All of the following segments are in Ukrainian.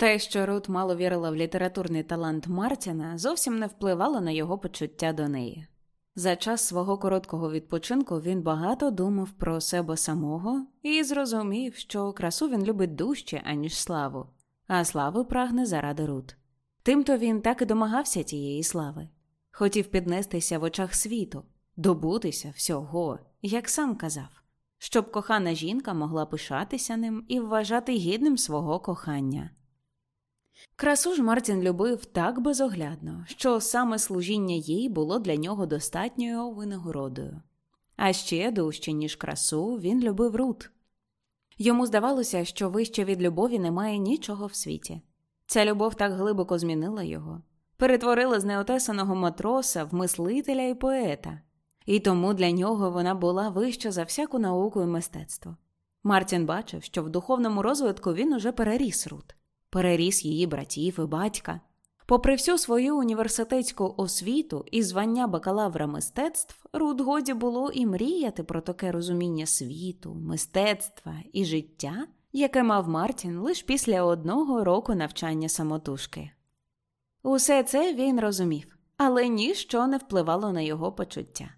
те, що Рут мало вірила в літературний талант Мартіна, зовсім не впливало на його почуття до неї. За час свого короткого відпочинку він багато думав про себе самого і зрозумів, що красу він любить дужче, аніж славу, а слави прагне заради Рут. Тимто він так і домагався тієї слави, хотів піднестися в очах світу, добутися всього, як сам казав, щоб кохана жінка могла пишатися ним і вважати гідним свого кохання. Красу ж Мартін любив так безоглядно, що саме служіння їй було для нього достатньою винагородою. А ще дужче, ніж красу, він любив Рут. Йому здавалося, що вище від любові немає нічого в світі. Ця любов так глибоко змінила його, перетворила з неотесаного матроса в мислителя і поета, і тому для нього вона була вища за всяку науку і мистецтво. Мартін бачив, що в духовному розвитку він уже переріс Рут переріс її братів і батька. Попри всю свою університетську освіту і звання бакалавра мистецтв, Рут годі було і мріяти про таке розуміння світу, мистецтва і життя, яке мав Мартін лише після одного року навчання самотужки. Усе це він розумів, але ніщо не впливало на його почуття.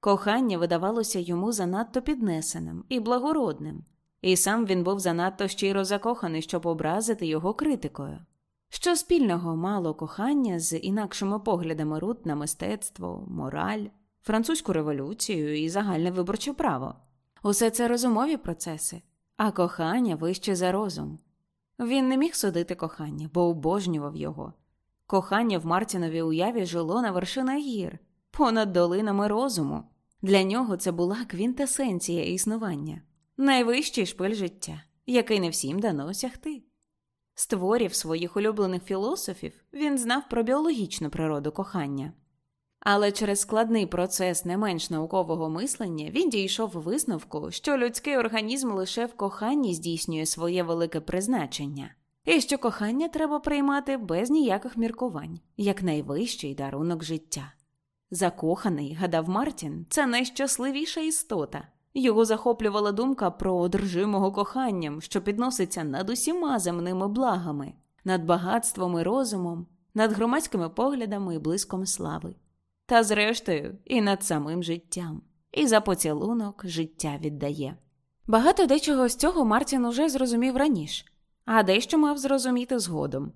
Кохання видавалося йому занадто піднесеним і благородним, і сам він був занадто щиро закоханий, щоб образити його критикою. Що спільного мало кохання з інакшими поглядами Рут на мистецтво, мораль, французьку революцію і загальне виборче право. Усе це розумові процеси, а кохання вище за розум. Він не міг судити кохання, бо обожнював його. Кохання в Мартіновій уяві жило на вершинах гір, понад долинами розуму. Для нього це була квінтесенція існування найвищий шпиль життя, який не всім дано осягти. З творів своїх улюблених філософів він знав про біологічну природу кохання. Але через складний процес не менш наукового мислення він дійшов висновку, що людський організм лише в коханні здійснює своє велике призначення, і що кохання треба приймати без ніяких міркувань, як найвищий дарунок життя. Закоханий, гадав Мартін, це найщасливіша істота, його захоплювала думка про одержимого коханням, що підноситься над усіма земними благами, над багатством і розумом, над громадськими поглядами і блиском слави, та, зрештою, і над самим життям, і за поцілунок життя віддає. Багато дечого з цього Мартін уже зрозумів раніше, а дещо мав зрозуміти згодом.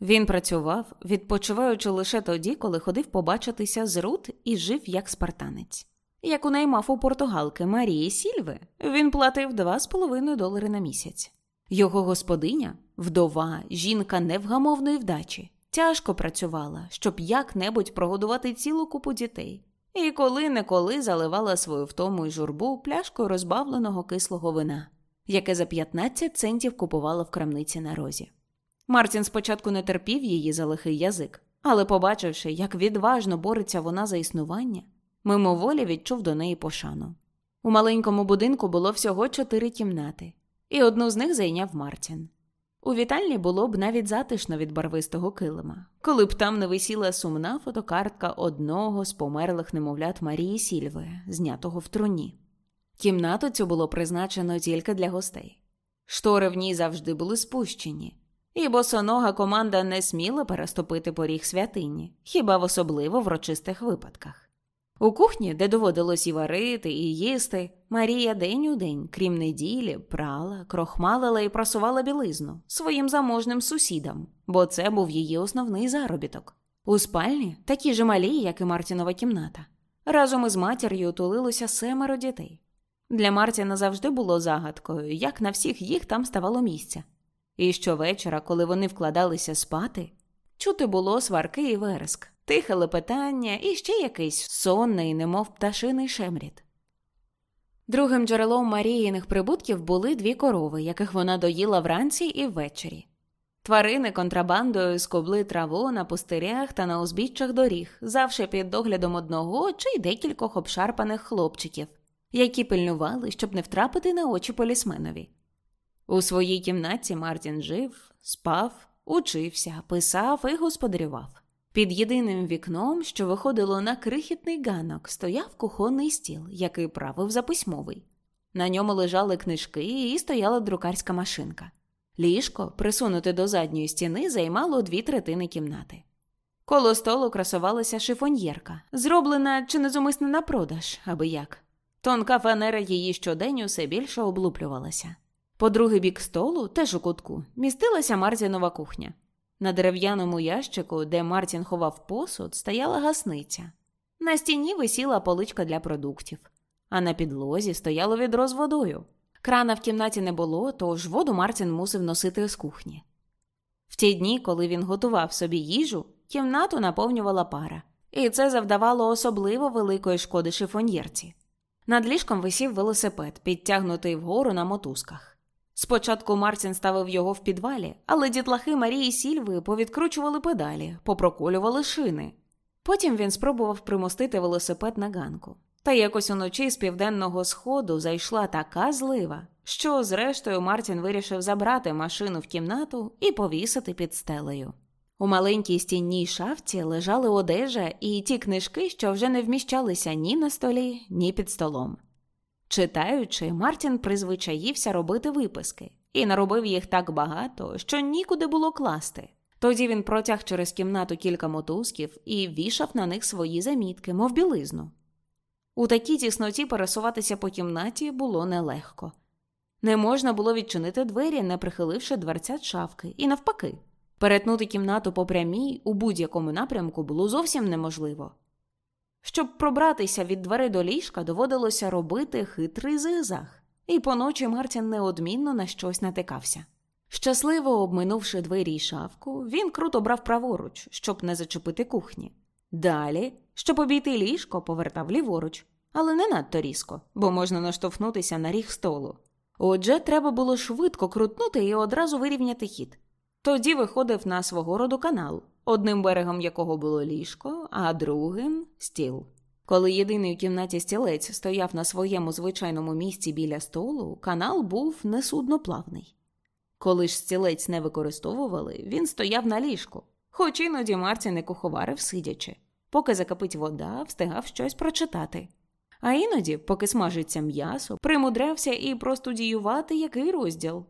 Він працював, відпочиваючи лише тоді, коли ходив побачитися з Рут і жив як спартанець яку наймав у португалки Марії Сільви, він платив 2,5 долари на місяць. Його господиня, вдова, жінка невгамовної вдачі, тяжко працювала, щоб як-небудь прогодувати цілу купу дітей, і коли неколи заливала свою втому й журбу пляшкою розбавленого кислого вина, яке за 15 центів купувала в крамниці на розі. Мартін спочатку не терпів її за лихий язик, але, побачивши, як відважно бореться вона за існування, мимоволі відчув до неї пошану. У маленькому будинку було всього чотири кімнати, і одну з них зайняв Мартін. У вітальні було б навіть затишно від барвистого килима, коли б там не висіла сумна фотокартка одного з померлих немовлят Марії Сільви, знятого в труні. Кімнату цю було призначено тільки для гостей. Штори в ній завжди були спущені, і босонога команда не сміла переступити поріг святині, хіба в особливо врочистих випадках. У кухні, де доводилось і варити, і їсти, Марія день у день, крім неділі, прала, крохмалила і просувала білизну своїм заможним сусідам, бо це був її основний заробіток. У спальні, такі ж малі, як і Мартінова кімната, разом із матір'ю тулилося семеро дітей. Для Мартіна завжди було загадкою, як на всіх їх там ставало місця. І щовечора, коли вони вкладалися спати, чути було сварки і вереск тихе лепетання і ще якийсь сонний, немов пташиний шемріт. Другим джерелом Маріїних прибутків були дві корови, яких вона доїла вранці і ввечері. Тварини контрабандою скобли траву на пустирях та на узбіччях доріг, завше під доглядом одного чи й декількох обшарпаних хлопчиків, які пильнували, щоб не втрапити на очі полісменові. У своїй кімнаті Мартін жив, спав, учився, писав і господарював. Під єдиним вікном, що виходило на крихітний ганок, стояв кухонний стіл, який правив за письмовий. На ньому лежали книжки і стояла друкарська машинка. Ліжко, присунуте до задньої стіни, займало дві третини кімнати. Коло столу красувалася шифоньєрка, зроблена чи не зумисне на продаж, аби як. Тонка фанера її щодень усе більше облуплювалася. По другий бік столу, теж у кутку, містилася Мартінова кухня. На дерев'яному ящику, де Мартін ховав посуд, стояла гасниця. На стіні висіла поличка для продуктів, а на підлозі стояло відро з водою. Крана в кімнаті не було, тож воду Мартін мусив носити з кухні. В ті дні, коли він готував собі їжу, кімнату наповнювала пара, і це завдавало особливо великої шкоди шифоньєрці. Над ліжком висів велосипед, підтягнутий вгору на мотузках. Спочатку Мартін ставив його в підвалі, але дітлахи Марії Сільви повідкручували педалі, попроколювали шини. Потім він спробував примостити велосипед на ганку. Та якось уночі з південного сходу зайшла така злива, що, зрештою, Мартін вирішив забрати машину в кімнату і повісити під стелею. У маленькій стінній шафці лежали одежа і ті книжки, що вже не вміщалися ні на столі, ні під столом. Читаючи, Мартін призвичаївся робити виписки і наробив їх так багато, що нікуди було класти. Тоді він протяг через кімнату кілька мотузків і вішав на них свої замітки, мов білизну. У такій тісноті пересуватися по кімнаті було нелегко. Не можна було відчинити двері, не прихиливши дверцят шавки, і навпаки, перетнути кімнату по прямій у будь-якому напрямку було зовсім неможливо. Щоб пробратися від дверей до ліжка, доводилося робити хитрий зигзаг, і поночі Мартін неодмінно на щось натикався. Щасливо обминувши двері й шавку, він круто брав праворуч, щоб не зачепити кухні. Далі, щоб обійти ліжко, повертав ліворуч, але не надто різко, бо можна наштовхнутися на ріг столу. Отже, треба було швидко крутнути і одразу вирівняти хід. Тоді виходив на свого роду канал, одним берегом якого було ліжко, а другим стіл. Коли єдиний у кімнаті стілець стояв на своєму звичайному місці біля столу, канал був несудноплавний. Коли ж стілець не використовували, він стояв на ліжку, хоч іноді Марці не куховарив сидячи. Поки закипить вода, встигав щось прочитати. А іноді, поки смажиться м'ясо, примудрявся і простудіювати який розділ.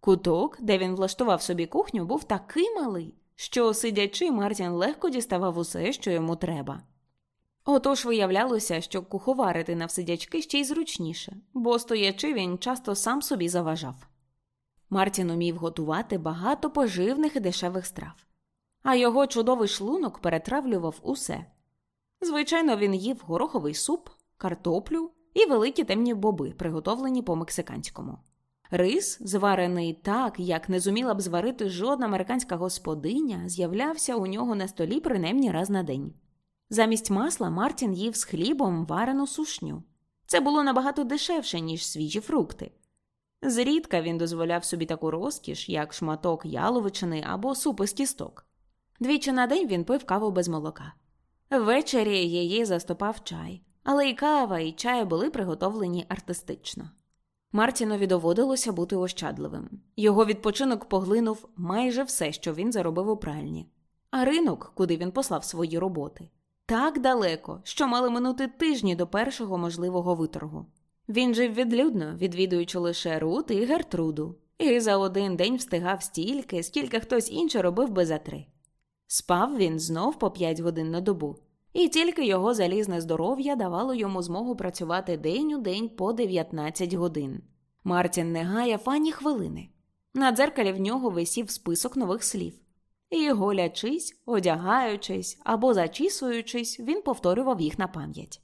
Куток, де він влаштував собі кухню, був такий малий, що, сидячи, Мартін легко діставав усе, що йому треба. Отож виявлялося, що куховарити навсидячки ще й зручніше, бо стоячи він часто сам собі заважав. Мартін умів готувати багато поживних і дешевих страв, а його чудовий шлунок перетравлював усе. Звичайно, він їв гороховий суп, картоплю і великі темні боби, приготовлені по мексиканському. Рис, зварений так, як не зуміла б зварити жодна американська господиня, з'являвся у нього на столі принаймні раз на день. Замість масла Мартін їв з хлібом варену сушню. Це було набагато дешевше, ніж свіжі фрукти. Зрідка він дозволяв собі таку розкіш, як шматок яловичини або супи з кісток. Двічі на день він пив каву без молока. Ввечері її заступав чай, але і кава, і чай були приготовлені артистично. Мартінові доводилося бути ощадливим. Його відпочинок поглинув майже все, що він заробив у пральні, а ринок, куди він послав свої роботи, так далеко, що мали минути тижні до першого можливого виторгу. Він жив відлюдно, відвідуючи лише Рут і Гертруду, і за один день встигав стільки, скільки хтось інший робив би за три. Спав він знов по п'ять годин на добу, і тільки його залізне здоров'я давало йому змогу працювати день у день по 19 годин. Мартін не гаяв ані хвилини. На дзеркалі в нього висів список нових слів. І, голячись, одягаючись або зачісуючись, він повторював їх на пам'ять.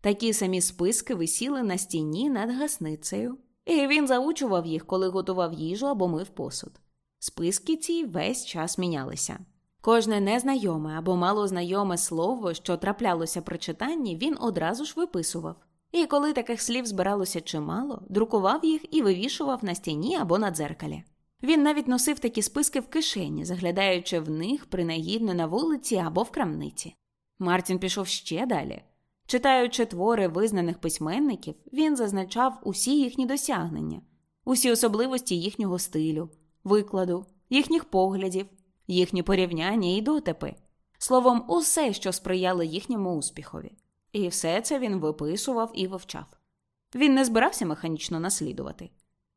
Такі самі списки висіли на стіні над гасницею, і він заучував їх, коли готував їжу або мив посуд. Списки ці весь час мінялися. Кожне незнайоме або малознайоме слово, що траплялося при читанні, він одразу ж виписував. І коли таких слів збиралося чимало, друкував їх і вивішував на стіні або на дзеркалі. Він навіть носив такі списки в кишені, заглядаючи в них принагідно на вулиці або в крамниці. Мартін пішов ще далі. Читаючи твори визнаних письменників, він зазначав усі їхні досягнення, усі особливості їхнього стилю, викладу, їхніх поглядів, їхні порівняння і дотипи, словом, усе, що сприяло їхньому успіхові. І все це він виписував і вивчав. Він не збирався механічно наслідувати.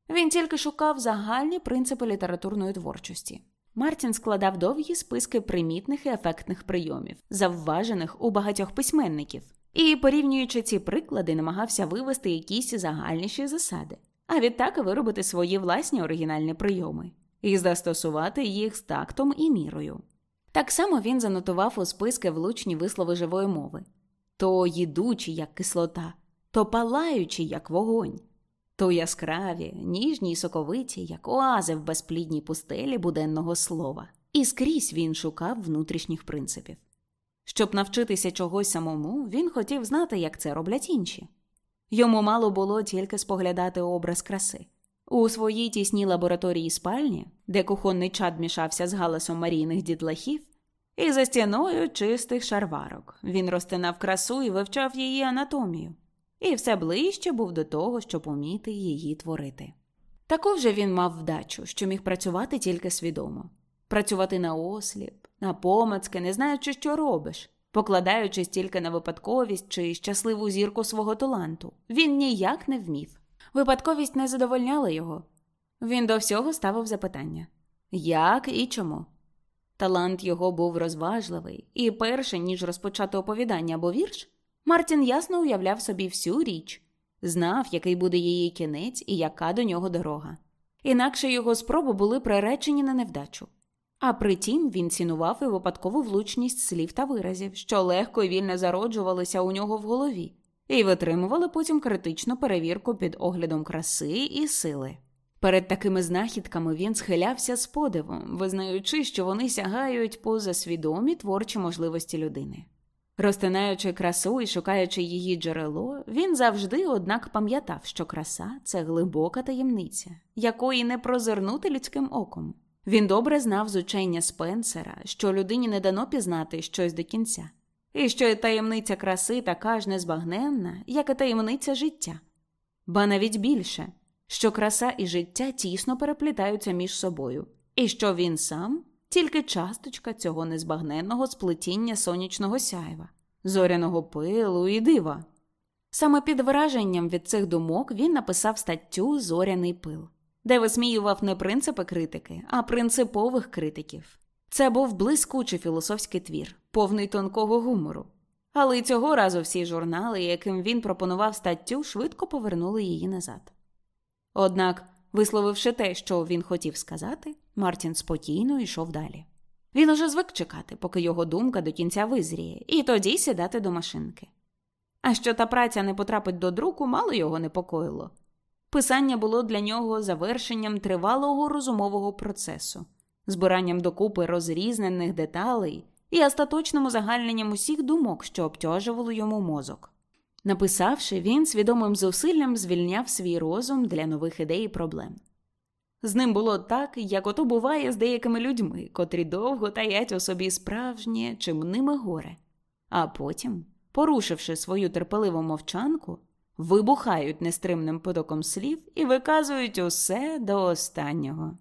Він тільки шукав загальні принципи літературної творчості. Мартін складав довгі списки примітних і ефектних прийомів, завважених у багатьох письменників, і, порівнюючи ці приклади, намагався вивести якісь загальніші засади, а відтак виробити свої власні оригінальні прийоми і застосувати їх з тактом і мірою. Так само він занотував у списки влучні вислови живої мови то їдучі, як кислота, то палаючі, як вогонь, то яскраві, ніжні й соковиті, як оази в безплідній пустелі буденного слова, і скрізь він шукав внутрішніх принципів. Щоб навчитися чогось самому, він хотів знати, як це роблять інші. Йому мало було тільки споглядати образ краси. У своїй тісній лабораторії спальні, де кухонний чад мішався з галасом марійних дітлахів, і за стіною чистих шарварок він розтинав красу і вивчав її анатомію і все ближче був до того, щоб уміти її творити. Таку вже він мав вдачу, що міг працювати тільки свідомо, працювати на осліп, на помацки, не знаючи, що робиш, покладаючись тільки на випадковість чи щасливу зірку свого таланту. Він ніяк не вмів. Випадковість не задовольняла його. Він до всього ставив запитання як і чому. Талант його був розважливий, і перше, ніж розпочати оповідання або вірш, Мартін ясно уявляв собі всю річ, знав, який буде її кінець і яка до нього дорога. Інакше його спроби були приречені на невдачу. А притім він цінував і випадкову влучність слів та виразів, що легко і вільно зароджувалися у нього в голові, і витримували потім критичну перевірку під оглядом краси і сили. Перед такими знахідками він схилявся з подивом, визнаючи, що вони сягають поза свідомі творчі можливості людини. Розтинаючи красу і шукаючи її джерело, він завжди, однак, пам'ятав, що краса це глибока таємниця, якої не прозирнути людським оком. Він добре знав з учення Спенсера, що людині не дано пізнати щось до кінця, і що таємниця краси така ж незбагненна, як і таємниця життя, ба навіть більше, що краса і життя тісно переплітаються між собою, і що він сам тільки часточка цього незбагненного сплетіння сонячного сяйва, зоряного пилу і дива. Саме під враженням від цих думок він написав статтю Зоряний пил, де висміював не принципи критики, а принципових критиків. Це був блискучий філософський твір, повний тонкого гумору. Але й цього разу всі журнали, яким він пропонував статтю, швидко повернули її назад. Однак Висловивши те, що він хотів сказати, Мартін спокійно йшов далі. Він уже звик чекати, поки його думка до кінця визріє, і тоді сідати до машинки. А що та праця не потрапить до друку, мало його непокоїло. Писання було для нього завершенням тривалого розумового процесу, збиранням докупи розрізнених деталей і остаточним узагальненням усіх думок, що обтяжували йому мозок. Написавши, він свідомим зусиллям звільняв свій розум для нових ідей і проблем. З ним було так, як ото буває з деякими людьми, котрі довго таять у собі справжнє чи мниме горе, а потім, порушивши свою терпеливу мовчанку, вибухають нестримним потоком слів і виказують усе до останнього.